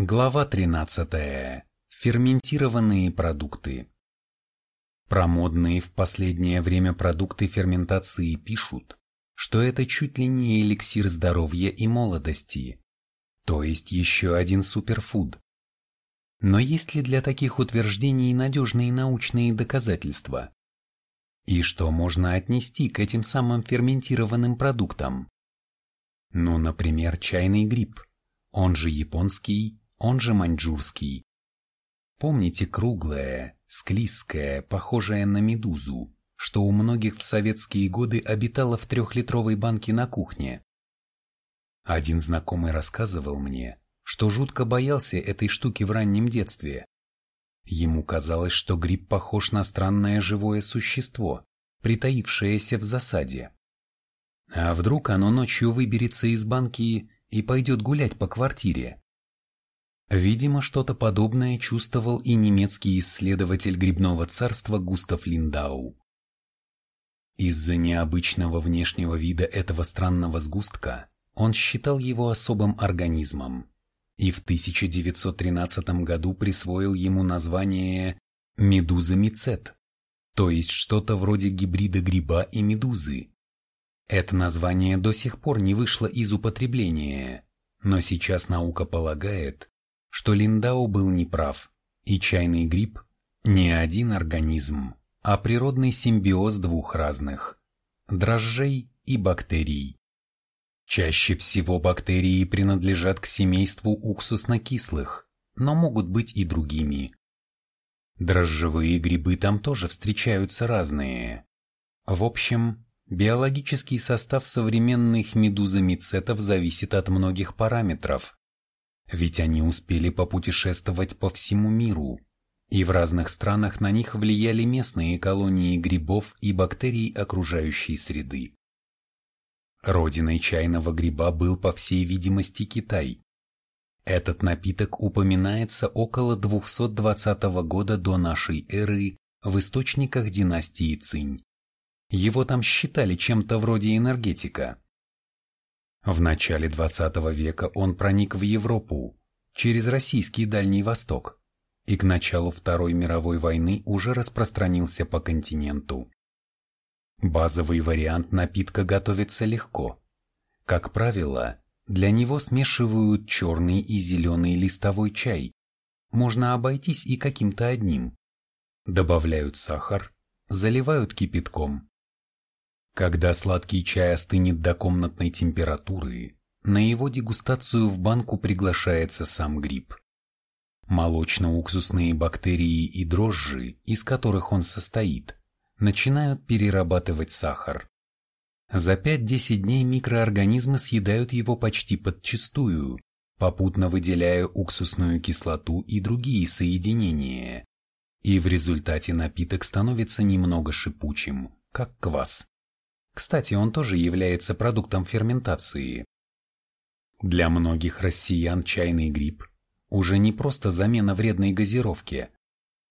Глава 13. Ферментированные продукты. Про модные в последнее время продукты ферментации пишут, что это чуть ли не эликсир здоровья и молодости, то есть еще один суперфуд. Но есть ли для таких утверждений надежные научные доказательства? И что можно отнести к этим самым ферментированным продуктам? Ну, например, чайный гриб, он же японский он же маньчжурский. Помните круглое, склизкое, похожее на медузу, что у многих в советские годы обитало в трехлитровой банке на кухне? Один знакомый рассказывал мне, что жутко боялся этой штуки в раннем детстве. Ему казалось, что гриб похож на странное живое существо, притаившееся в засаде. А вдруг оно ночью выберется из банки и пойдет гулять по квартире? Видимо, что-то подобное чувствовал и немецкий исследователь грибного царства Густав Линдау. Из-за необычного внешнего вида этого странного сгустка он считал его особым организмом и в 1913 году присвоил ему название медуза мицет, то есть что-то вроде гибрида гриба и медузы. Это название до сих пор не вышло из употребления, но сейчас наука полагает, что Линдау был неправ, и чайный гриб – не один организм, а природный симбиоз двух разных – дрожжей и бактерий. Чаще всего бактерии принадлежат к семейству уксусно-кислых, но могут быть и другими. Дрожжевые грибы там тоже встречаются разные. В общем, биологический состав современных медузомицетов зависит от многих параметров, ведь они успели попутешествовать по всему миру, и в разных странах на них влияли местные колонии грибов и бактерий окружающей среды. Родиной чайного гриба был, по всей видимости, Китай. Этот напиток упоминается около 220 года до нашей эры в источниках династии Цинь. Его там считали чем-то вроде энергетика. В начале XX века он проник в Европу через российский Дальний Восток и к началу Второй мировой войны уже распространился по континенту. Базовый вариант напитка готовится легко. Как правило, для него смешивают черный и зеленый листовой чай. Можно обойтись и каким-то одним. Добавляют сахар, заливают кипятком. Когда сладкий чай остынет до комнатной температуры, на его дегустацию в банку приглашается сам гриб. Молочно-уксусные бактерии и дрожжи, из которых он состоит, начинают перерабатывать сахар. За 5-10 дней микроорганизмы съедают его почти подчистую, попутно выделяя уксусную кислоту и другие соединения. И в результате напиток становится немного шипучим, как квас. Кстати, он тоже является продуктом ферментации. Для многих россиян чайный гриб уже не просто замена вредной газировки.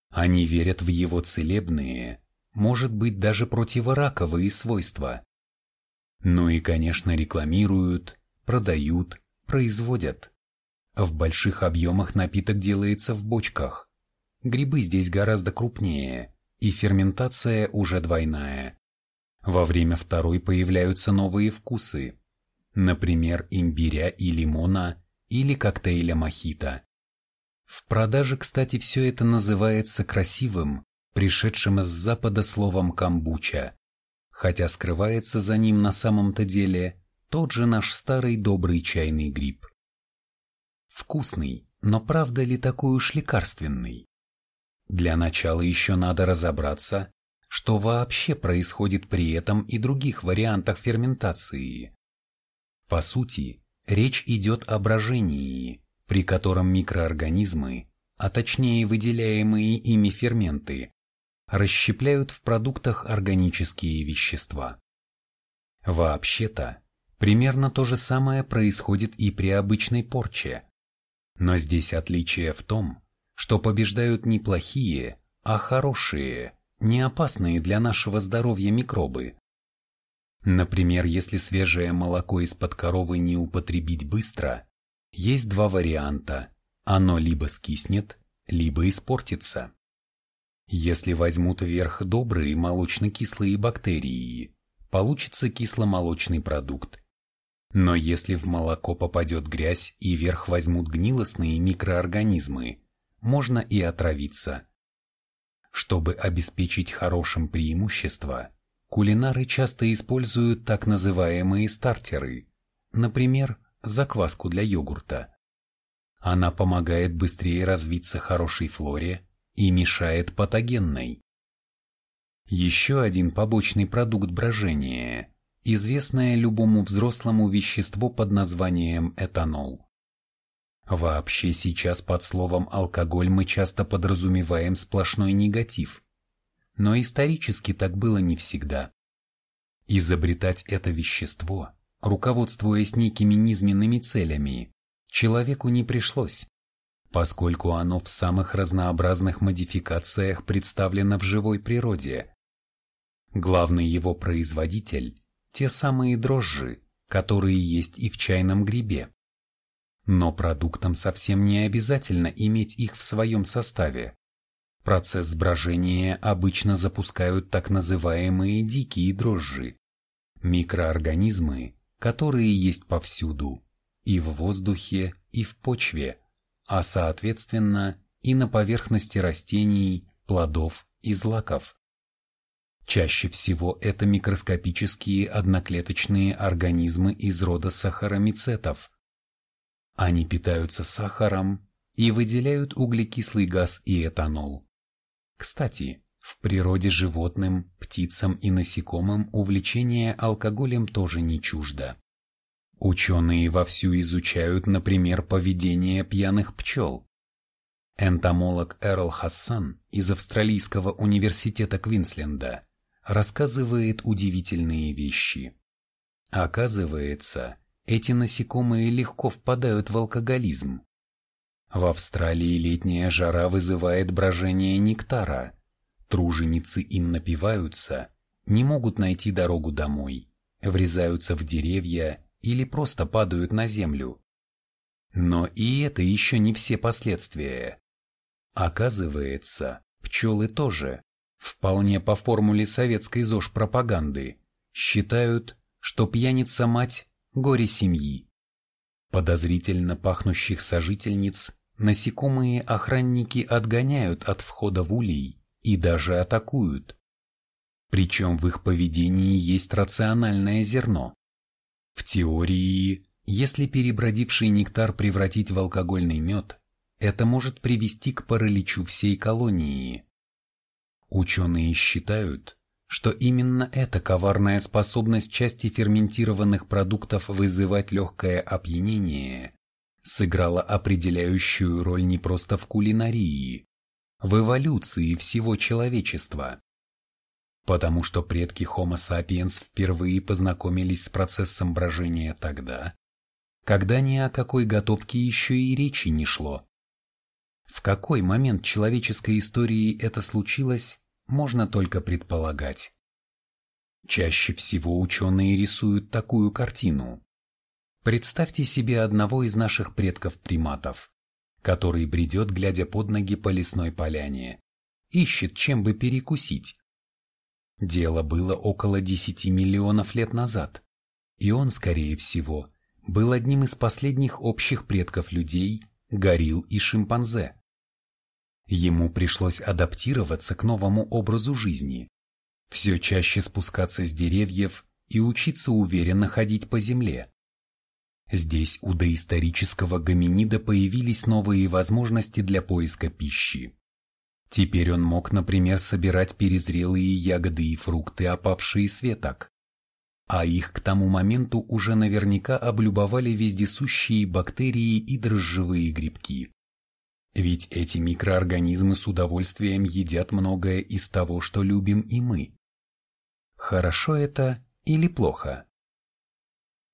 Они верят в его целебные, может быть даже противораковые свойства. Ну и, конечно, рекламируют, продают, производят. В больших объемах напиток делается в бочках. Грибы здесь гораздо крупнее, и ферментация уже двойная. Во время второй появляются новые вкусы, например, имбиря и лимона или коктейля мохито. В продаже, кстати, все это называется красивым, пришедшим с запада словом камбуча, хотя скрывается за ним на самом-то деле тот же наш старый добрый чайный гриб. Вкусный, но правда ли такой уж лекарственный? Для начала еще надо разобраться, что вообще происходит при этом и других вариантах ферментации. По сути, речь идет о брожении, при котором микроорганизмы, а точнее выделяемые ими ферменты, расщепляют в продуктах органические вещества. Вообще-то, примерно то же самое происходит и при обычной порче. Но здесь отличие в том, что побеждают не плохие, а хорошие, не опасные для нашего здоровья микробы. Например, если свежее молоко из-под коровы не употребить быстро, есть два варианта – оно либо скиснет, либо испортится. Если возьмут вверх добрые молочно-кислые бактерии, получится кисломолочный продукт. Но если в молоко попадет грязь и вверх возьмут гнилостные микроорганизмы, можно и отравиться. Чтобы обеспечить хорошим преимущество, кулинары часто используют так называемые стартеры, например, закваску для йогурта. Она помогает быстрее развиться хорошей флоре и мешает патогенной. Еще один побочный продукт брожения – известное любому взрослому вещество под названием этанол. Вообще сейчас под словом «алкоголь» мы часто подразумеваем сплошной негатив. Но исторически так было не всегда. Изобретать это вещество, руководствуясь некими низменными целями, человеку не пришлось поскольку оно в самых разнообразных модификациях представлено в живой природе. Главный его производитель – те самые дрожжи, которые есть и в чайном грибе. Но продуктам совсем не обязательно иметь их в своем составе. Процесс брожения обычно запускают так называемые дикие дрожжи – микроорганизмы, которые есть повсюду – и в воздухе, и в почве – а соответственно и на поверхности растений, плодов и злаков. Чаще всего это микроскопические одноклеточные организмы из рода сахаромицетов. Они питаются сахаром и выделяют углекислый газ и этанол. Кстати, в природе животным, птицам и насекомым увлечение алкоголем тоже не чуждо. Ученые вовсю изучают, например, поведение пьяных пчел. Энтомолог Эрл Хассан из Австралийского университета Квинсленда рассказывает удивительные вещи. Оказывается, эти насекомые легко впадают в алкоголизм. В Австралии летняя жара вызывает брожение нектара. Труженицы им напиваются, не могут найти дорогу домой, врезаются в деревья или просто падают на землю. Но и это еще не все последствия. Оказывается, пчелы тоже, вполне по формуле советской ЗОЖ-пропаганды, считают, что пьяница-мать – горе семьи. Подозрительно пахнущих сожительниц насекомые охранники отгоняют от входа в улей и даже атакуют. Причем в их поведении есть рациональное зерно. В теории, если перебродивший нектар превратить в алкогольный мед, это может привести к параличу всей колонии. Ученые считают, что именно эта коварная способность части ферментированных продуктов вызывать легкое опьянение сыграла определяющую роль не просто в кулинарии, в эволюции всего человечества потому что предки Homo sapiens впервые познакомились с процессом брожения тогда, когда ни о какой готовке еще и речи не шло. В какой момент человеческой истории это случилось, можно только предполагать. Чаще всего ученые рисуют такую картину. Представьте себе одного из наших предков-приматов, который бредет, глядя под ноги по лесной поляне, ищет, чем бы перекусить. Дело было около 10 миллионов лет назад, и он, скорее всего, был одним из последних общих предков людей, горилл и шимпанзе. Ему пришлось адаптироваться к новому образу жизни, все чаще спускаться с деревьев и учиться уверенно ходить по земле. Здесь у доисторического гоминида появились новые возможности для поиска пищи. Теперь он мог, например, собирать перезрелые ягоды и фрукты, опавшие с веток. А их к тому моменту уже наверняка облюбовали вездесущие бактерии и дрожжевые грибки. Ведь эти микроорганизмы с удовольствием едят многое из того, что любим и мы. Хорошо это или плохо?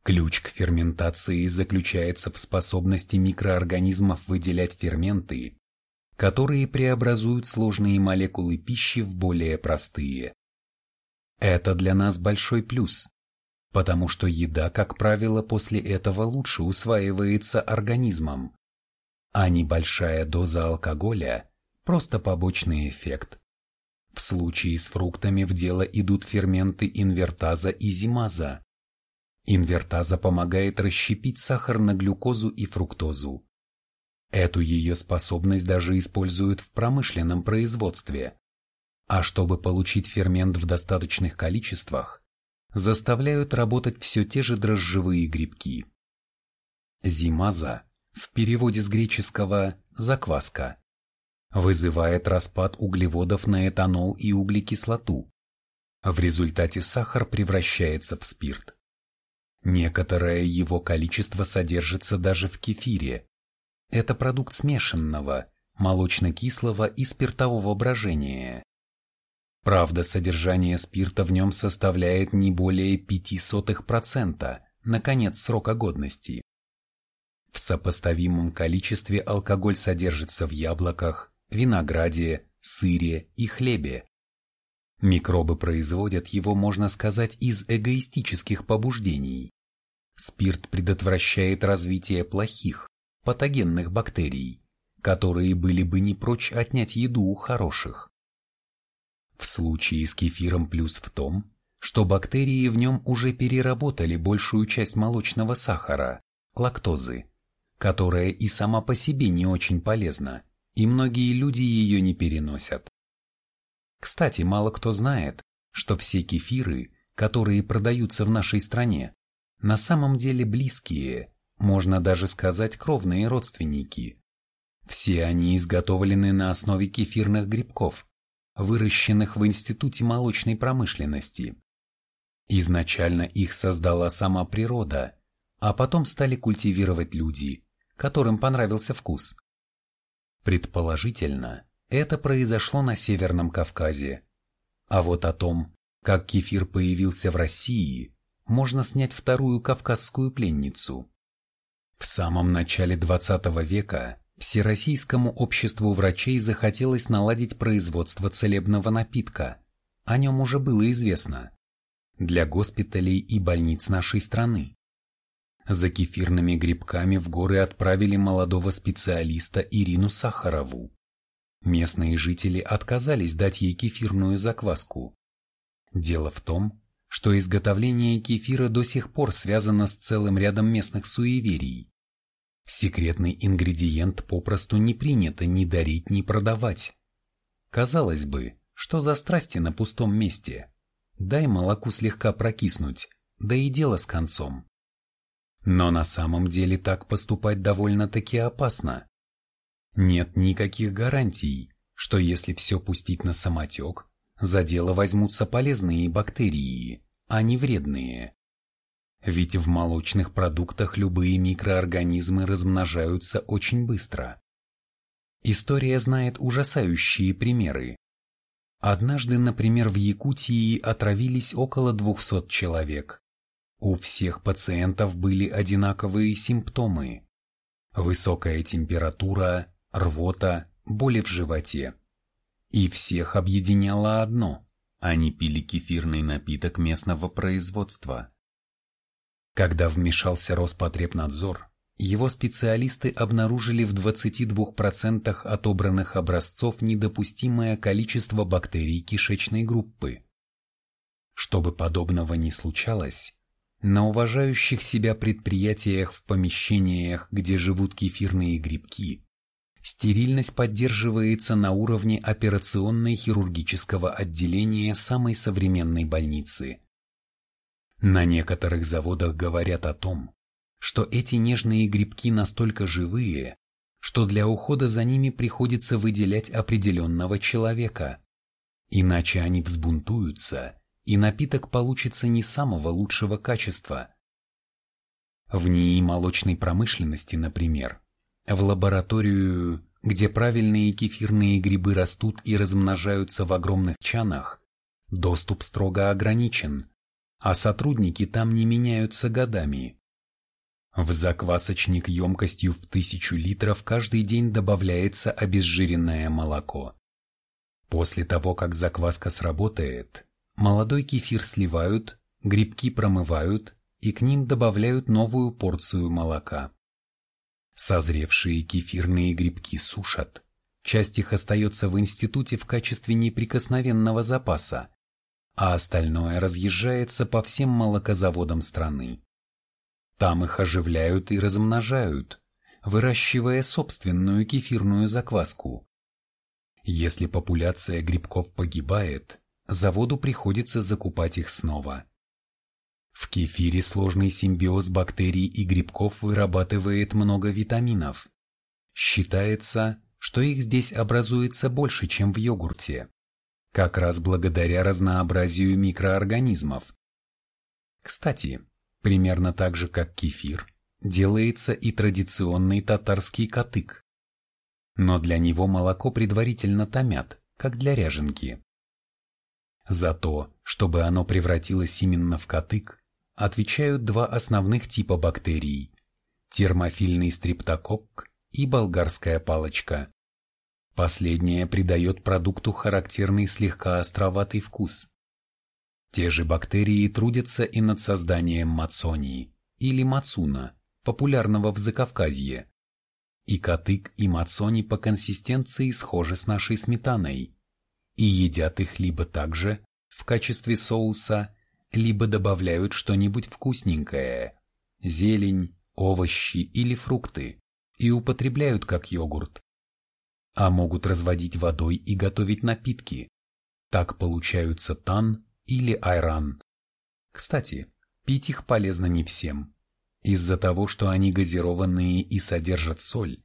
Ключ к ферментации заключается в способности микроорганизмов выделять ферменты, которые преобразуют сложные молекулы пищи в более простые. Это для нас большой плюс, потому что еда, как правило, после этого лучше усваивается организмом. А небольшая доза алкоголя – просто побочный эффект. В случае с фруктами в дело идут ферменты инвертаза и зимаза. Инвертаза помогает расщепить сахар на глюкозу и фруктозу. Эту ее способность даже используют в промышленном производстве. А чтобы получить фермент в достаточных количествах, заставляют работать все те же дрожжевые грибки. Зимаза, в переводе с греческого «закваска», вызывает распад углеводов на этанол и углекислоту. В результате сахар превращается в спирт. Некоторое его количество содержится даже в кефире. Это продукт смешанного, молочно-кислого и спиртового брожения. Правда, содержание спирта в нем составляет не более 0,05% на конец срока годности. В сопоставимом количестве алкоголь содержится в яблоках, винограде, сыре и хлебе. Микробы производят его, можно сказать, из эгоистических побуждений. Спирт предотвращает развитие плохих, патогенных бактерий, которые были бы не прочь отнять еду у хороших. В случае с кефиром плюс в том, что бактерии в нем уже переработали большую часть молочного сахара, лактозы, которая и сама по себе не очень полезна, и многие люди ее не переносят. Кстати, мало кто знает, что все кефиры, которые продаются в нашей стране, на самом деле близкие, можно даже сказать кровные родственники. Все они изготовлены на основе кефирных грибков, выращенных в Институте молочной промышленности. Изначально их создала сама природа, а потом стали культивировать люди, которым понравился вкус. Предположительно, это произошло на Северном Кавказе. А вот о том, как кефир появился в России, можно снять вторую кавказскую пленницу. В самом начале XX века Всероссийскому обществу врачей захотелось наладить производство целебного напитка. О нем уже было известно. Для госпиталей и больниц нашей страны. За кефирными грибками в горы отправили молодого специалиста Ирину Сахарову. Местные жители отказались дать ей кефирную закваску. Дело в том, что изготовление кефира до сих пор связано с целым рядом местных суеверий. Секретный ингредиент попросту не принято ни дарить, ни продавать. Казалось бы, что за страсти на пустом месте? Дай молоку слегка прокиснуть, да и дело с концом. Но на самом деле так поступать довольно-таки опасно. Нет никаких гарантий, что если все пустить на самотек, за дело возьмутся полезные бактерии, а не вредные. Ведь в молочных продуктах любые микроорганизмы размножаются очень быстро. История знает ужасающие примеры. Однажды, например, в Якутии отравились около 200 человек. У всех пациентов были одинаковые симптомы. Высокая температура, рвота, боли в животе. И всех объединяло одно – они пили кефирный напиток местного производства. Когда вмешался Роспотребнадзор, его специалисты обнаружили в 22% отобранных образцов недопустимое количество бактерий кишечной группы. Чтобы подобного не случалось, на уважающих себя предприятиях в помещениях, где живут кефирные грибки, стерильность поддерживается на уровне операционной хирургического отделения самой современной больницы. На некоторых заводах говорят о том, что эти нежные грибки настолько живые, что для ухода за ними приходится выделять определенного человека, иначе они взбунтуются и напиток получится не самого лучшего качества. В НИИ молочной промышленности, например, в лабораторию, где правильные кефирные грибы растут и размножаются в огромных чанах, доступ строго ограничен, а сотрудники там не меняются годами. В заквасочник емкостью в тысячу литров каждый день добавляется обезжиренное молоко. После того, как закваска сработает, Молодой кефир сливают, грибки промывают и к ним добавляют новую порцию молока. Созревшие кефирные грибки сушат. Часть их остается в институте в качестве неприкосновенного запаса, а остальное разъезжается по всем молокозаводам страны. Там их оживляют и размножают, выращивая собственную кефирную закваску. Если популяция грибков погибает, заводу приходится закупать их снова. В кефире сложный симбиоз бактерий и грибков вырабатывает много витаминов. Считается, что их здесь образуется больше, чем в йогурте, как раз благодаря разнообразию микроорганизмов. Кстати, примерно так же, как кефир, делается и традиционный татарский катык. Но для него молоко предварительно томят, как для ряженки. За то, чтобы оно превратилось именно в катык, отвечают два основных типа бактерий – термофильный стрептококк и болгарская палочка. Последняя придает продукту характерный слегка островатый вкус. Те же бактерии трудятся и над созданием мацонии или мацуна, популярного в Закавказье. И катык, и мацони по консистенции схожи с нашей сметаной, и едят их либо так же, в качестве соуса, либо добавляют что-нибудь вкусненькое – зелень, овощи или фрукты, и употребляют как йогурт. А могут разводить водой и готовить напитки. Так получаются тан или айран. Кстати, пить их полезно не всем. Из-за того, что они газированные и содержат соль,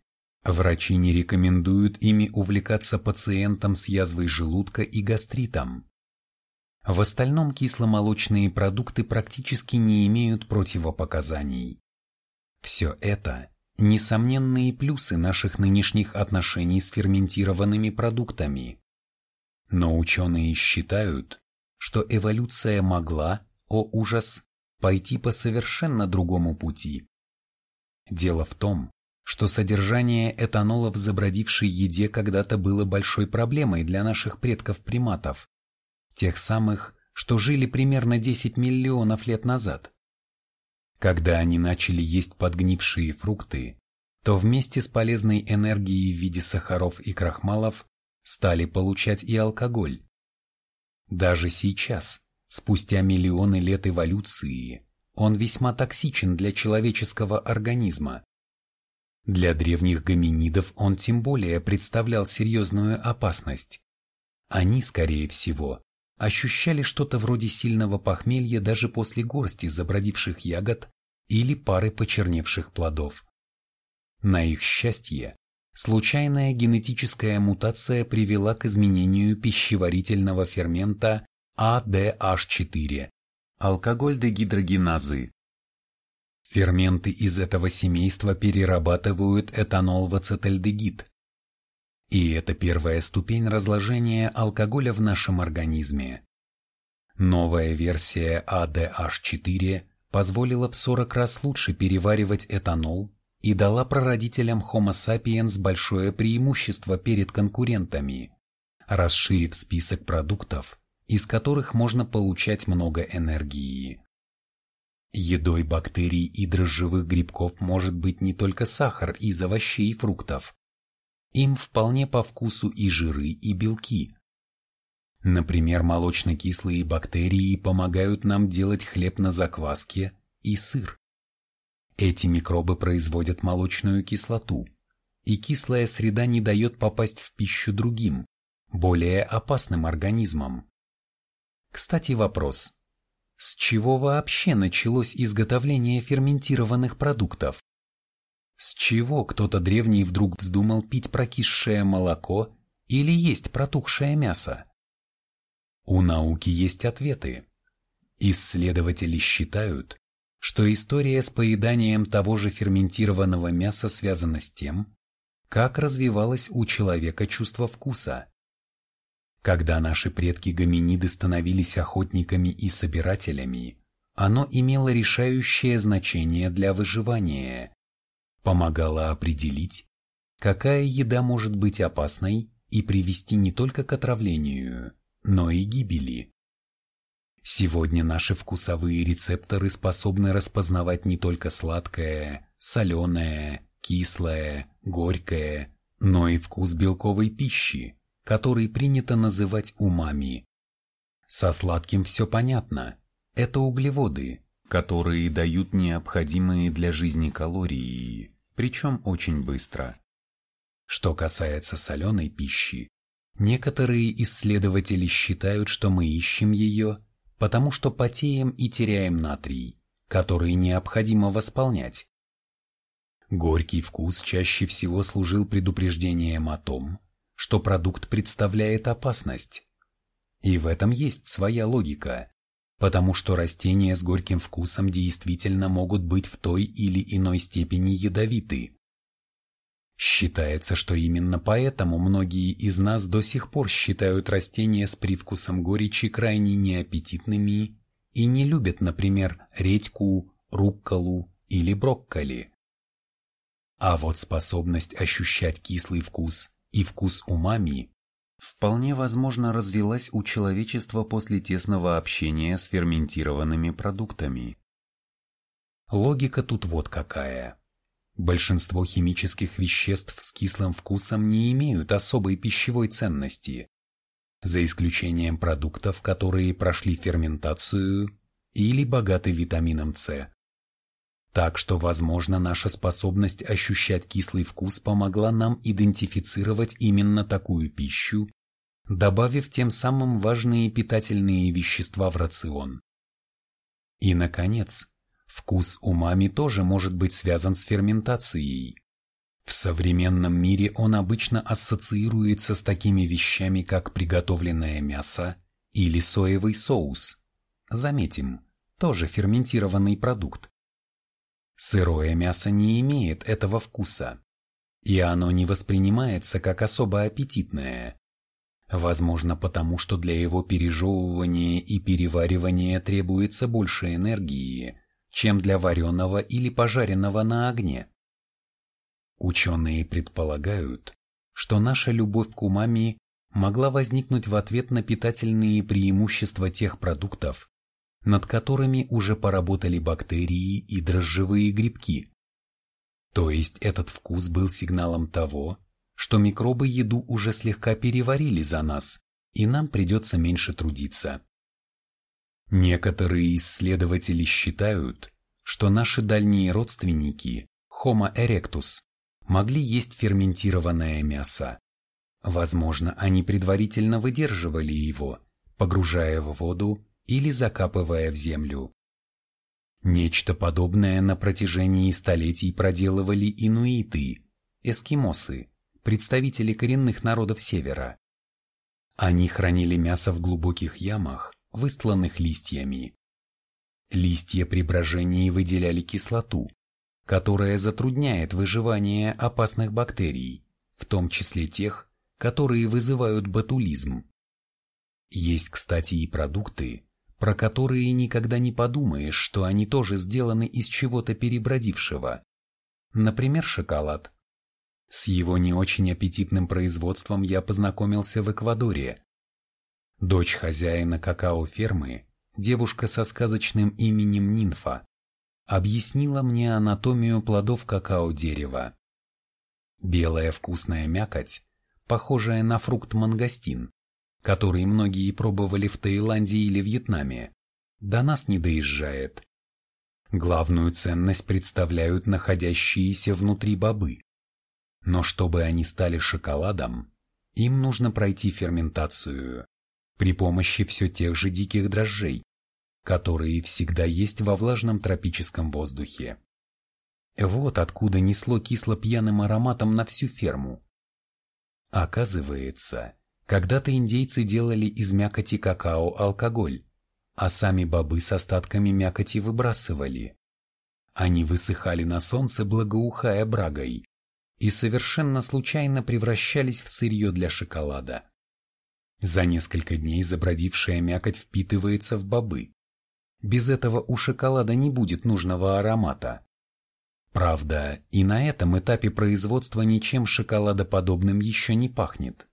врачи не рекомендуют ими увлекаться пациентам с язвой желудка и гастритом. В остальном кисломолочные продукты практически не имеют противопоказаний. Все это – несомненные плюсы наших нынешних отношений с ферментированными продуктами. Но ученые считают, что эволюция могла, о ужас, пойти по совершенно другому пути. Дело в том, что содержание этанола в забродившей еде когда-то было большой проблемой для наших предков-приматов, тех самых, что жили примерно 10 миллионов лет назад. Когда они начали есть подгнившие фрукты, то вместе с полезной энергией в виде сахаров и крахмалов стали получать и алкоголь. Даже сейчас, Спустя миллионы лет эволюции он весьма токсичен для человеческого организма. Для древних гоминидов он тем более представлял серьезную опасность. Они, скорее всего, ощущали что-то вроде сильного похмелья даже после горсти забродивших ягод или пары почерневших плодов. На их счастье, случайная генетическая мутация привела к изменению пищеварительного фермента ADH4 – алкоголь-дегидрогеназы. Ферменты из этого семейства перерабатывают этанол в ацетальдегид. И это первая ступень разложения алкоголя в нашем организме. Новая версия ADH4 позволила в 40 раз лучше переваривать этанол и дала прародителям Homo sapiens большое преимущество перед конкурентами, расширив список продуктов, из которых можно получать много энергии. Едой бактерий и дрожжевых грибков может быть не только сахар из овощей и фруктов. Им вполне по вкусу и жиры, и белки. Например, молочно-кислые бактерии помогают нам делать хлеб на закваске и сыр. Эти микробы производят молочную кислоту, и кислая среда не дает попасть в пищу другим, более опасным организмам. Кстати, вопрос. С чего вообще началось изготовление ферментированных продуктов? С чего кто-то древний вдруг вздумал пить прокисшее молоко или есть протухшее мясо? У науки есть ответы. Исследователи считают, что история с поеданием того же ферментированного мяса связана с тем, как развивалось у человека чувство вкуса. Когда наши предки-гоминиды становились охотниками и собирателями, оно имело решающее значение для выживания, помогало определить, какая еда может быть опасной и привести не только к отравлению, но и гибели. Сегодня наши вкусовые рецепторы способны распознавать не только сладкое, соленое, кислое, горькое, но и вкус белковой пищи, который принято называть умами. Со сладким все понятно. Это углеводы, которые дают необходимые для жизни калории, причем очень быстро. Что касается соленой пищи, некоторые исследователи считают, что мы ищем ее, потому что потеем и теряем натрий, который необходимо восполнять. Горький вкус чаще всего служил предупреждением о том, что продукт представляет опасность. И в этом есть своя логика, потому что растения с горьким вкусом действительно могут быть в той или иной степени ядовиты. Считается, что именно поэтому многие из нас до сих пор считают растения с привкусом горечи крайне неаппетитными и не любят, например, редьку, рукколу или брокколи. А вот способность ощущать кислый вкус и вкус умами вполне возможно развилась у человечества после тесного общения с ферментированными продуктами. Логика тут вот какая. Большинство химических веществ с кислым вкусом не имеют особой пищевой ценности, за исключением продуктов, которые прошли ферментацию или богаты витамином С. Так что, возможно, наша способность ощущать кислый вкус помогла нам идентифицировать именно такую пищу, добавив тем самым важные питательные вещества в рацион. И, наконец, вкус умами тоже может быть связан с ферментацией. В современном мире он обычно ассоциируется с такими вещами, как приготовленное мясо или соевый соус. Заметим, тоже ферментированный продукт. Сырое мясо не имеет этого вкуса, и оно не воспринимается как особо аппетитное. Возможно, потому что для его пережевывания и переваривания требуется больше энергии, чем для вареного или пожаренного на огне. Ученые предполагают, что наша любовь к умами могла возникнуть в ответ на питательные преимущества тех продуктов, над которыми уже поработали бактерии и дрожжевые грибки. То есть этот вкус был сигналом того, что микробы еду уже слегка переварили за нас, и нам придется меньше трудиться. Некоторые исследователи считают, что наши дальние родственники, Homo erectus, могли есть ферментированное мясо. Возможно, они предварительно выдерживали его, погружая в воду или закапывая в землю. Нечто подобное на протяжении столетий проделывали инуиты, эскимосы, представители коренных народов Севера. Они хранили мясо в глубоких ямах, выстланных листьями. Листья при брожении выделяли кислоту, которая затрудняет выживание опасных бактерий, в том числе тех, которые вызывают ботулизм. Есть, кстати, и продукты, про которые никогда не подумаешь, что они тоже сделаны из чего-то перебродившего. Например, шоколад. С его не очень аппетитным производством я познакомился в Эквадоре. Дочь хозяина какао-фермы, девушка со сказочным именем Нимфа, объяснила мне анатомию плодов какао-дерева. Белая вкусная мякоть, похожая на фрукт мангостин, который многие пробовали в Таиланде или Вьетнаме, до нас не доезжает. Главную ценность представляют находящиеся внутри бобы. Но чтобы они стали шоколадом, им нужно пройти ферментацию при помощи все тех же диких дрожжей, которые всегда есть во влажном тропическом воздухе. Вот откуда несло кисло-пьяным ароматом на всю ферму. Оказывается, когда-то индейцы делали из мякоти какао алкоголь, а сами бобы с остатками мякоти выбрасывали. Они высыхали на солнце, благоухая брагой, и совершенно случайно превращались в сырье для шоколада. За несколько дней забродившая мякоть впитывается в бобы. Без этого у шоколада не будет нужного аромата. Правда, и на этом этапе производства ничем шоколадоподобным еще не пахнет.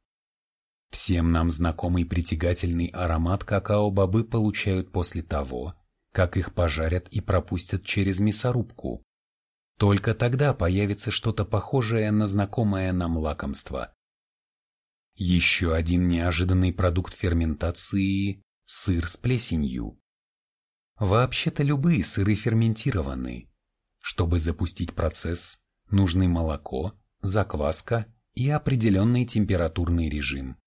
Всем нам знакомый притягательный аромат какао-бобы получают после того, как их пожарят и пропустят через мясорубку. Только тогда появится что-то похожее на знакомое нам лакомство. Еще один неожиданный продукт ферментации – сыр с плесенью. Вообще-то любые сыры ферментированы. Чтобы запустить процесс, нужны молоко, закваска и определенный температурный режим.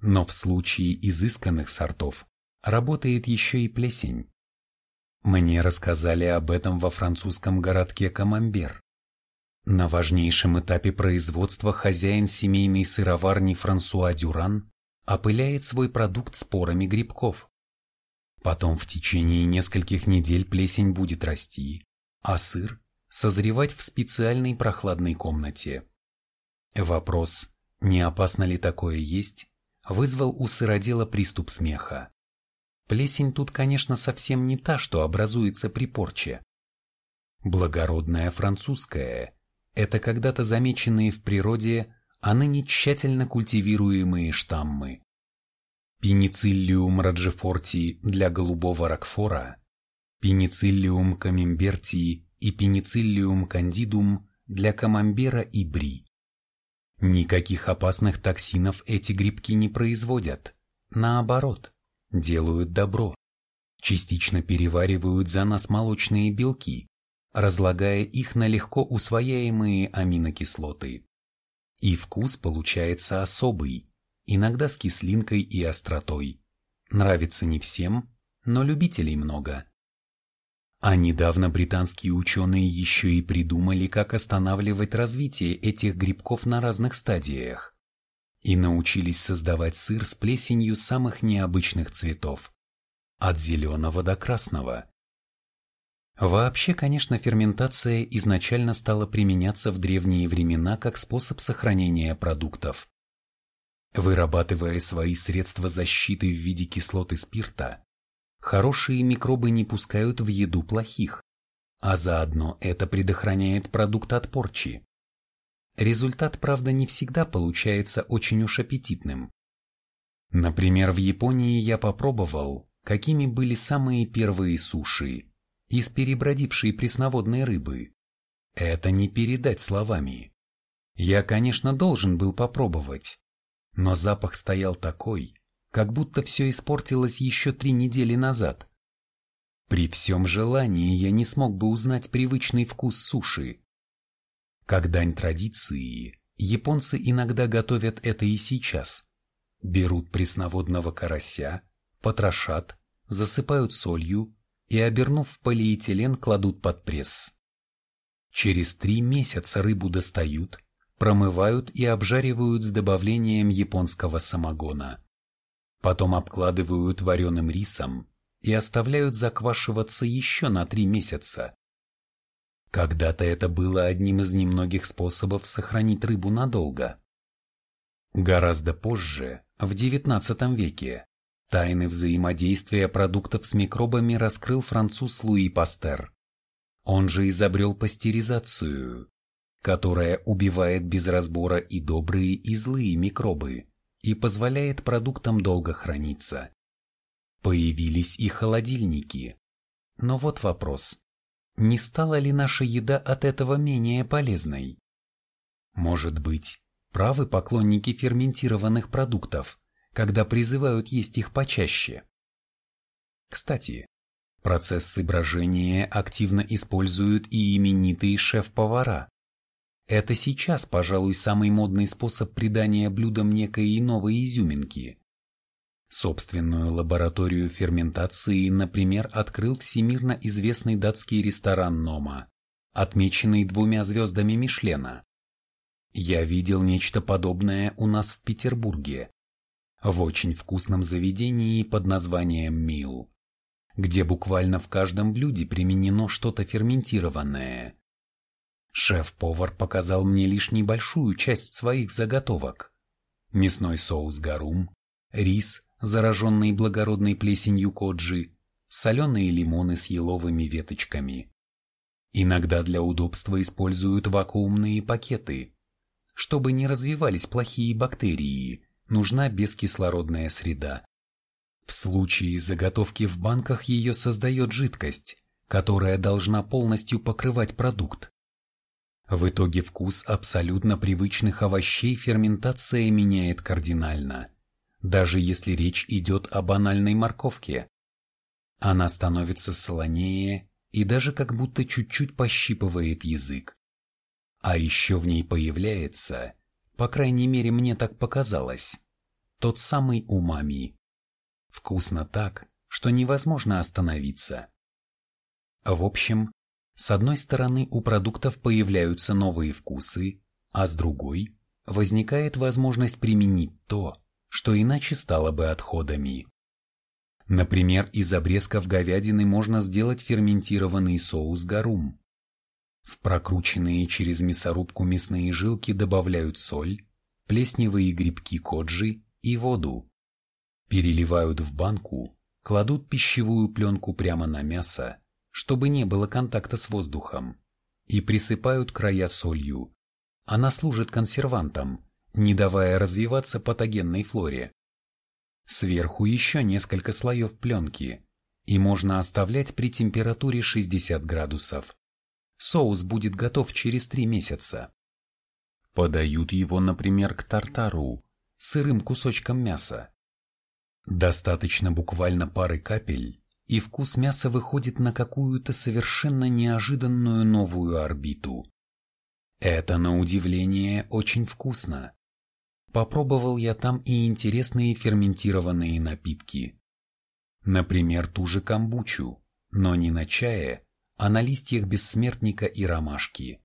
Но в случае изысканных сортов работает еще и плесень. Мне рассказали об этом во французском городке Камамбер. На важнейшем этапе производства хозяин семейной сыроварни Франсуа Дюран опыляет свой продукт спорами грибков. Потом в течение нескольких недель плесень будет расти, а сыр – созревать в специальной прохладной комнате. Вопрос, не опасно ли такое есть, вызвал у сыродела приступ смеха. Плесень тут, конечно, совсем не та, что образуется при порче. Благородная французская – это когда-то замеченные в природе, а ныне тщательно культивируемые штаммы. Пенициллиум раджефорти для голубого ракфора, пенициллиум камембертии и пенициллиум кандидум для камамбера и бри. Никаких опасных токсинов эти грибки не производят. Наоборот, делают добро. Частично переваривают за нас молочные белки, разлагая их на легко усвояемые аминокислоты. И вкус получается особый, иногда с кислинкой и остротой. Нравится не всем, но любителей много. А недавно британские ученые еще и придумали, как останавливать развитие этих грибков на разных стадиях. И научились создавать сыр с плесенью самых необычных цветов. От зеленого до красного. Вообще, конечно, ферментация изначально стала применяться в древние времена как способ сохранения продуктов. Вырабатывая свои средства защиты в виде кислоты спирта, Хорошие микробы не пускают в еду плохих, а заодно это предохраняет продукт от порчи. Результат, правда, не всегда получается очень уж аппетитным. Например, в Японии я попробовал, какими были самые первые суши из перебродившей пресноводной рыбы. Это не передать словами. Я, конечно, должен был попробовать, но запах стоял такой, как будто все испортилось еще три недели назад. При всем желании я не смог бы узнать привычный вкус суши. Как дань традиции, японцы иногда готовят это и сейчас. Берут пресноводного карася, потрошат, засыпают солью и, обернув в полиэтилен, кладут под пресс. Через три месяца рыбу достают, промывают и обжаривают с добавлением японского самогона. Потом обкладывают вареным рисом и оставляют заквашиваться еще на три месяца. Когда-то это было одним из немногих способов сохранить рыбу надолго. Гораздо позже, в XIX веке, тайны взаимодействия продуктов с микробами раскрыл француз Луи Пастер. Он же изобрел пастеризацию, которая убивает без разбора и добрые, и злые микробы и позволяет продуктам долго храниться. Появились и холодильники. Но вот вопрос. Не стала ли наша еда от этого менее полезной? Может быть, правы поклонники ферментированных продуктов, когда призывают есть их почаще? Кстати, процесс сыброжения активно используют и именитые шеф-повара. Это сейчас, пожалуй, самый модный способ придания блюдам некой новой изюминки. Собственную лабораторию ферментации, например, открыл всемирно известный датский ресторан Нома, отмеченный двумя звездами Мишлена. Я видел нечто подобное у нас в Петербурге, в очень вкусном заведении под названием Мил, где буквально в каждом блюде применено что-то ферментированное – Шеф-повар показал мне лишь небольшую часть своих заготовок. Мясной соус гарум, рис, зараженный благородной плесенью коджи, соленые лимоны с еловыми веточками. Иногда для удобства используют вакуумные пакеты. Чтобы не развивались плохие бактерии, нужна бескислородная среда. В случае заготовки в банках ее создает жидкость, которая должна полностью покрывать продукт В итоге вкус абсолютно привычных овощей ферментация меняет кардинально, даже если речь идет о банальной морковке. Она становится солонее и даже как будто чуть-чуть пощипывает язык. А еще в ней появляется, по крайней мере мне так показалось, тот самый умами. Вкусно так, что невозможно остановиться. В общем, с одной стороны у продуктов появляются новые вкусы, а с другой возникает возможность применить то, что иначе стало бы отходами. Например, из обрезков говядины можно сделать ферментированный соус гарум. В прокрученные через мясорубку мясные жилки добавляют соль, плесневые грибки коджи и воду. Переливают в банку, кладут пищевую пленку прямо на мясо, чтобы не было контакта с воздухом, и присыпают края солью. Она служит консервантом, не давая развиваться патогенной флоре. Сверху еще несколько слоев пленки, и можно оставлять при температуре 60 градусов. Соус будет готов через 3 месяца. Подают его, например, к тартару, сырым кусочком мяса. Достаточно буквально пары капель, и вкус мяса выходит на какую-то совершенно неожиданную новую орбиту. Это, на удивление, очень вкусно. Попробовал я там и интересные ферментированные напитки. Например, ту же камбучу, но не на чае, а на листьях бессмертника и ромашки.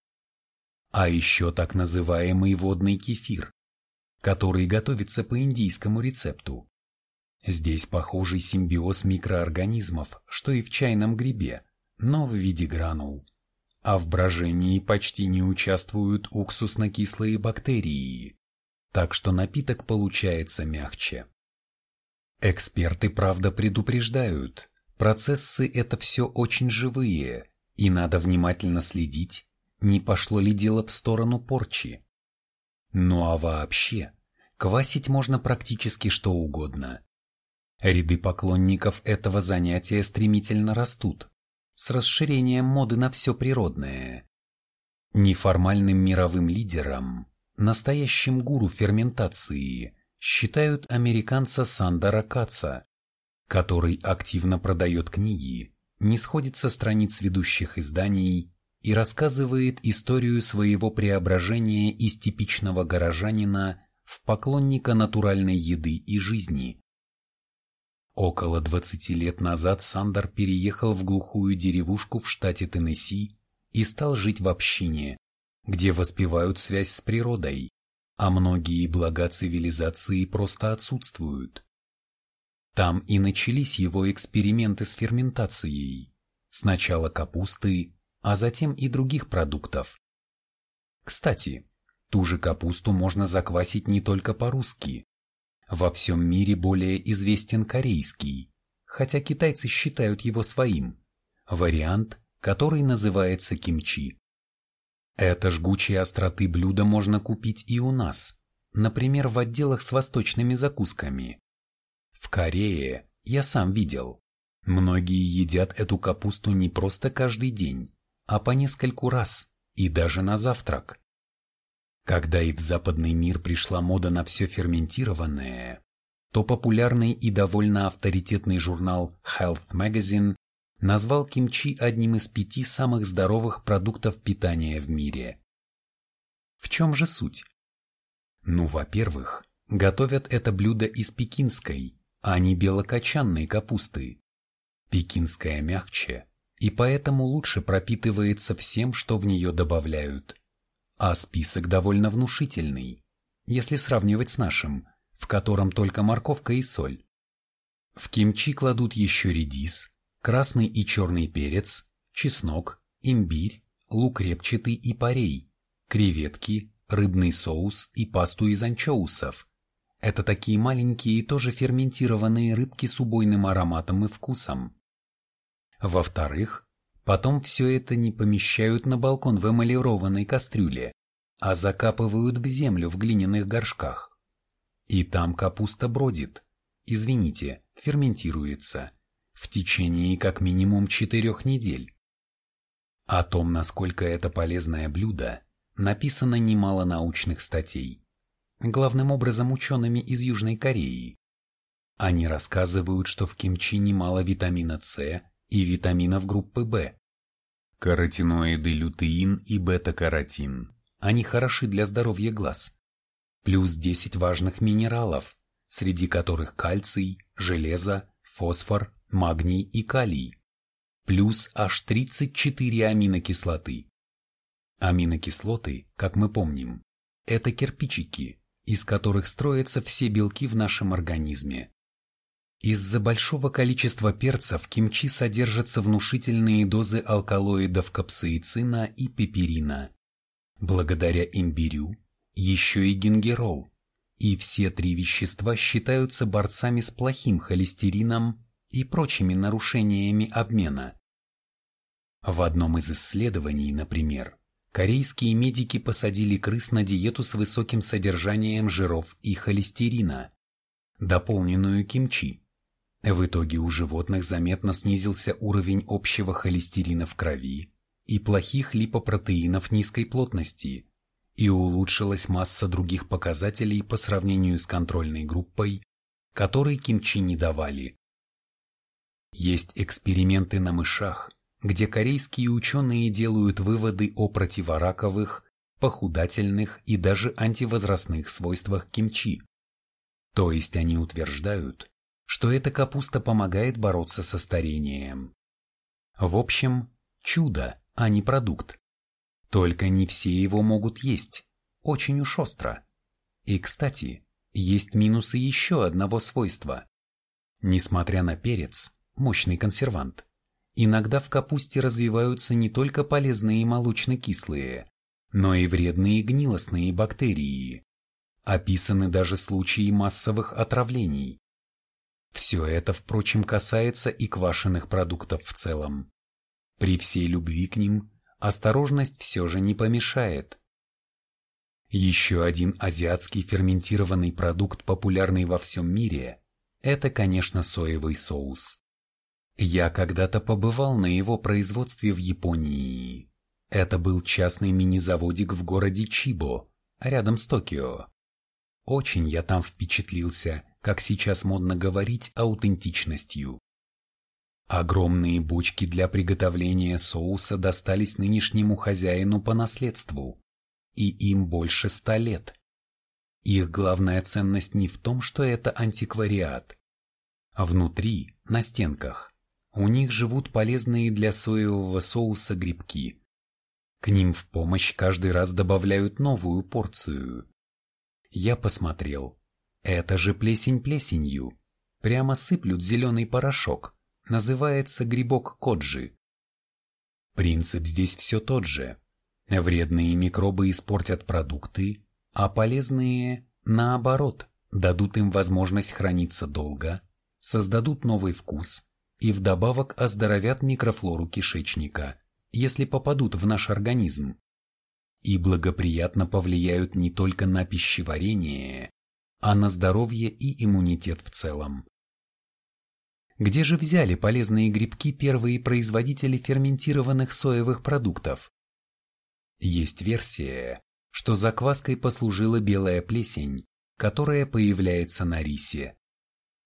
А еще так называемый водный кефир, который готовится по индийскому рецепту. Здесь похожий симбиоз микроорганизмов, что и в чайном грибе, но в виде гранул. А в брожении почти не участвуют уксусно-кислые бактерии, так что напиток получается мягче. Эксперты, правда, предупреждают, процессы это все очень живые, и надо внимательно следить, не пошло ли дело в сторону порчи. Ну а вообще, квасить можно практически что угодно. Ряды поклонников этого занятия стремительно растут, с расширением моды на все природное. Неформальным мировым лидером, настоящим гуру ферментации, считают американца Сандера Каца, который активно продает книги, не сходит со страниц ведущих изданий и рассказывает историю своего преображения из типичного горожанина в поклонника натуральной еды и жизни. Около 20 лет назад Сандер переехал в глухую деревушку в штате Теннесси и стал жить в общине, где воспевают связь с природой, а многие блага цивилизации просто отсутствуют. Там и начались его эксперименты с ферментацией, сначала капусты, а затем и других продуктов. Кстати, ту же капусту можно заквасить не только по-русски, во всем мире более известен корейский, хотя китайцы считают его своим, вариант, который называется кимчи. Это жгучие остроты блюда можно купить и у нас, например, в отделах с восточными закусками. В Корее я сам видел. Многие едят эту капусту не просто каждый день, а по нескольку раз, и даже на завтрак. Когда и в западный мир пришла мода на все ферментированное, то популярный и довольно авторитетный журнал Health Magazine назвал кимчи одним из пяти самых здоровых продуктов питания в мире. В чем же суть? Ну, во-первых, готовят это блюдо из пекинской, а не белокочанной капусты. Пекинская мягче, и поэтому лучше пропитывается всем, что в нее добавляют. А список довольно внушительный, если сравнивать с нашим, в котором только морковка и соль. В кимчи кладут еще редис, красный и черный перец, чеснок, имбирь, лук репчатый и парей, креветки, рыбный соус и пасту из анчоусов. Это такие маленькие тоже ферментированные рыбки с убойным ароматом и вкусом. Во-вторых, Потом все это не помещают на балкон в эмалированной кастрюле, а закапывают в землю в глиняных горшках. И там капуста бродит, извините, ферментируется, в течение как минимум четырех недель. О том, насколько это полезное блюдо, написано немало научных статей, главным образом учеными из Южной Кореи. Они рассказывают, что в кимчи немало витамина С и витаминов группы В. Каротиноиды лютеин и бета-каротин. Они хороши для здоровья глаз. Плюс 10 важных минералов, среди которых кальций, железо, фосфор, магний и калий. Плюс аж 34 аминокислоты. Аминокислоты, как мы помним, это кирпичики, из которых строятся все белки в нашем организме. Из-за большого количества перца в кимчи содержатся внушительные дозы алкалоидов капсаицина и пеперина. Благодаря имбирю еще и гингерол. И все три вещества считаются борцами с плохим холестерином и прочими нарушениями обмена. В одном из исследований, например, корейские медики посадили крыс на диету с высоким содержанием жиров и холестерина, дополненную кимчи. В итоге у животных заметно снизился уровень общего холестерина в крови и плохих липопротеинов низкой плотности, и улучшилась масса других показателей по сравнению с контрольной группой, которой кимчи не давали. Есть эксперименты на мышах, где корейские ученые делают выводы о противораковых, похудательных и даже антивозрастных свойствах кимчи. То есть они утверждают, что эта капуста помогает бороться со старением. В общем, чудо, а не продукт. Только не все его могут есть, очень уж остро. И, кстати, есть минусы еще одного свойства. Несмотря на перец, мощный консервант, иногда в капусте развиваются не только полезные молочно-кислые, но и вредные гнилостные бактерии. Описаны даже случаи массовых отравлений. Все это, впрочем, касается и квашеных продуктов в целом. При всей любви к ним осторожность все же не помешает. Еще один азиатский ферментированный продукт, популярный во всем мире, это, конечно, соевый соус. Я когда-то побывал на его производстве в Японии. Это был частный мини-заводик в городе Чибо, рядом с Токио. Очень я там впечатлился как сейчас модно говорить, аутентичностью. Огромные бочки для приготовления соуса достались нынешнему хозяину по наследству, и им больше ста лет. Их главная ценность не в том, что это антиквариат. А внутри, на стенках, у них живут полезные для соевого соуса грибки. К ним в помощь каждый раз добавляют новую порцию. Я посмотрел, это же плесень плесенью. Прямо сыплют зеленый порошок. Называется грибок коджи. Принцип здесь все тот же. Вредные микробы испортят продукты, а полезные, наоборот, дадут им возможность храниться долго, создадут новый вкус и вдобавок оздоровят микрофлору кишечника, если попадут в наш организм. И благоприятно повлияют не только на пищеварение, а на здоровье и иммунитет в целом. Где же взяли полезные грибки первые производители ферментированных соевых продуктов? Есть версия, что закваской послужила белая плесень, которая появляется на рисе.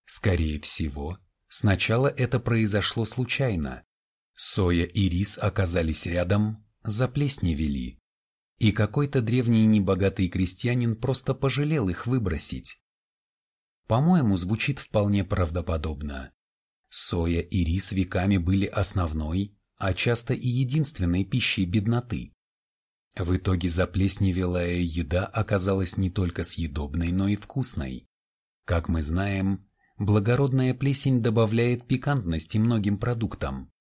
Скорее всего, сначала это произошло случайно. Соя и рис оказались рядом, заплесневели и какой-то древний небогатый крестьянин просто пожалел их выбросить. По-моему, звучит вполне правдоподобно. Соя и рис веками были основной, а часто и единственной пищей бедноты. В итоге заплесневелая еда оказалась не только съедобной, но и вкусной. Как мы знаем, благородная плесень добавляет пикантности многим продуктам.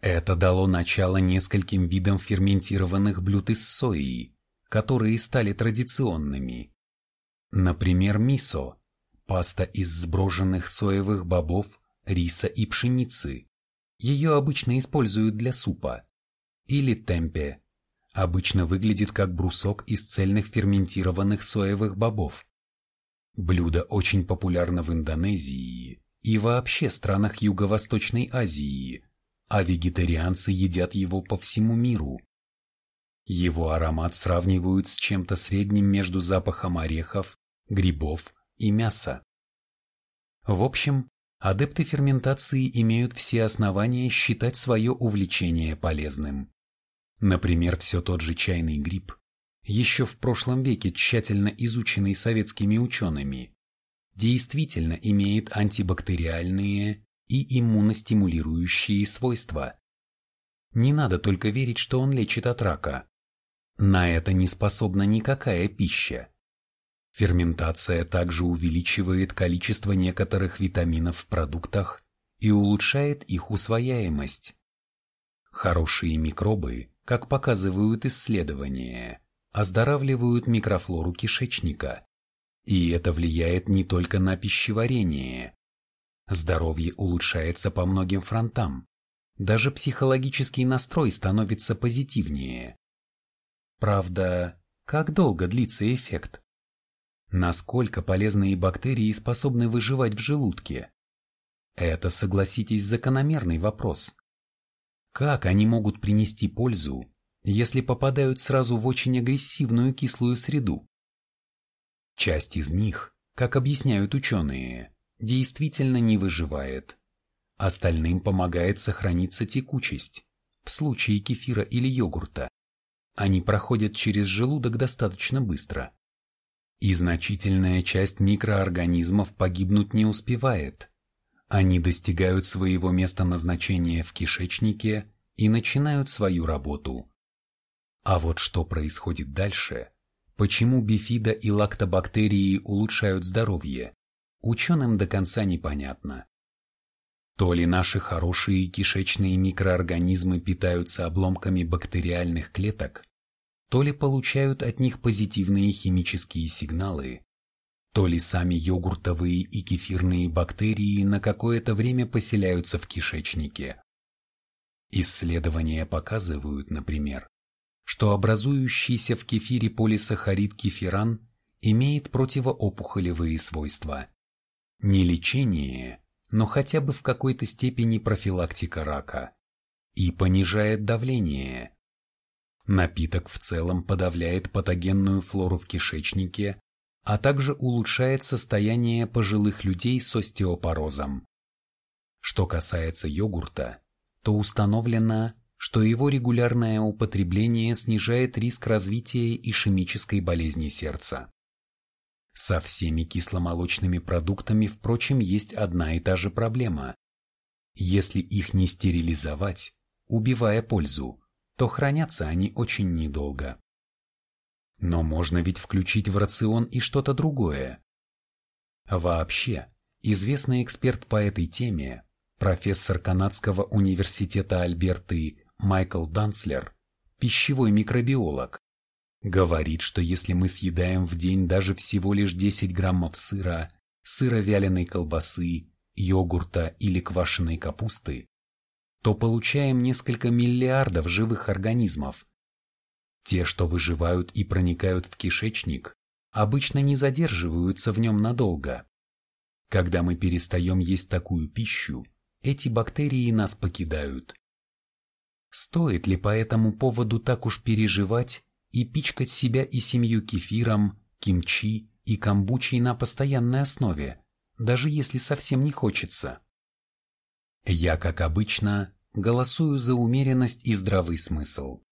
Это дало начало нескольким видам ферментированных блюд из сои, которые стали традиционными. Например, мисо – паста из сброженных соевых бобов, риса и пшеницы. Ее обычно используют для супа. Или темпе – обычно выглядит как брусок из цельных ферментированных соевых бобов. Блюдо очень популярно в Индонезии и вообще странах Юго-Восточной Азии – а вегетарианцы едят его по всему миру. Его аромат сравнивают с чем-то средним между запахом орехов, грибов и мяса. В общем, адепты ферментации имеют все основания считать свое увлечение полезным. Например, все тот же чайный гриб, еще в прошлом веке тщательно изученный советскими учеными, действительно имеет антибактериальные и иммуностимулирующие свойства. Не надо только верить, что он лечит от рака. На это не способна никакая пища. Ферментация также увеличивает количество некоторых витаминов в продуктах и улучшает их усвояемость. Хорошие микробы, как показывают исследования, оздоравливают микрофлору кишечника, и это влияет не только на пищеварение. Здоровье улучшается по многим фронтам. Даже психологический настрой становится позитивнее. Правда, как долго длится эффект? Насколько полезные бактерии способны выживать в желудке? Это, согласитесь, закономерный вопрос. Как они могут принести пользу, если попадают сразу в очень агрессивную кислую среду? Часть из них, как объясняют ученые, действительно не выживает. Остальным помогает сохраниться текучесть, в случае кефира или йогурта. Они проходят через желудок достаточно быстро и значительная часть микроорганизмов погибнуть не успевает. Они достигают своего места назначения в кишечнике и начинают свою работу. А вот что происходит дальше, почему бифида и лактобактерии улучшают здоровье, ученым до конца непонятно. То ли наши хорошие кишечные микроорганизмы питаются обломками бактериальных клеток, то ли получают от них позитивные химические сигналы, то ли сами йогуртовые и кефирные бактерии на какое-то время поселяются в кишечнике. Исследования показывают, например, что образующийся в кефире полисахарид кефиран имеет противоопухолевые свойства. Не лечение, но хотя бы в какой-то степени профилактика рака. И понижает давление, Напиток в целом подавляет патогенную флору в кишечнике, а также улучшает состояние пожилых людей с остеопорозом. Что касается йогурта, то установлено, что его регулярное употребление снижает риск развития ишемической болезни сердца. Со всеми кисломолочными продуктами, впрочем, есть одна и та же проблема. Если их не стерилизовать, убивая пользу, то хранятся они очень недолго. Но можно ведь включить в рацион и что-то другое. Вообще, известный эксперт по этой теме, профессор канадского университета Альберты Майкл Данслер, пищевой микробиолог, говорит, что если мы съедаем в день даже всего лишь 10 граммов сыра, сыровяленой колбасы, йогурта или квашеной капусты, то получаем несколько миллиардов живых организмов. Те, что выживают и проникают в кишечник, обычно не задерживаются в нем надолго. Когда мы перестаем есть такую пищу, эти бактерии нас покидают. Стоит ли по этому поводу так уж переживать и пичкать себя и семью кефиром, кимчи и камбучей на постоянной основе, даже если совсем не хочется? Я, как обычно, голосую за умеренность и здравый смысл.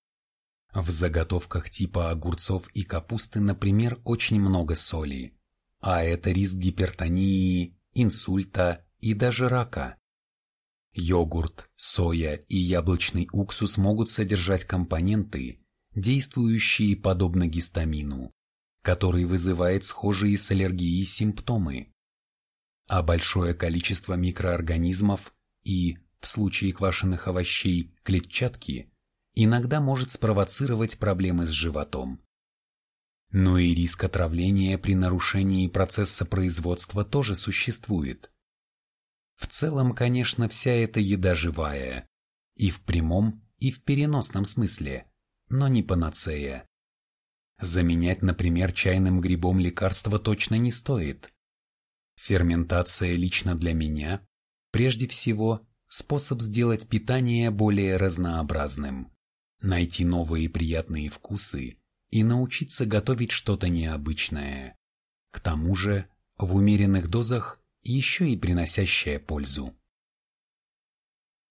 В заготовках типа огурцов и капусты, например, очень много соли, а это риск гипертонии, инсульта и даже рака. Йогурт, соя и яблочный уксус могут содержать компоненты, действующие подобно гистамину, который вызывает схожие с аллергией симптомы. А большое количество микроорганизмов и, в случае квашеных овощей, клетчатки, иногда может спровоцировать проблемы с животом. Но и риск отравления при нарушении процесса производства тоже существует. В целом, конечно, вся эта еда живая, и в прямом, и в переносном смысле, но не панацея. Заменять, например, чайным грибом лекарство точно не стоит. Ферментация лично для меня, прежде всего, способ сделать питание более разнообразным. найти новые приятные вкусы и научиться готовить что-то необычное. К тому же, в умеренных дозах еще и приносящее пользу.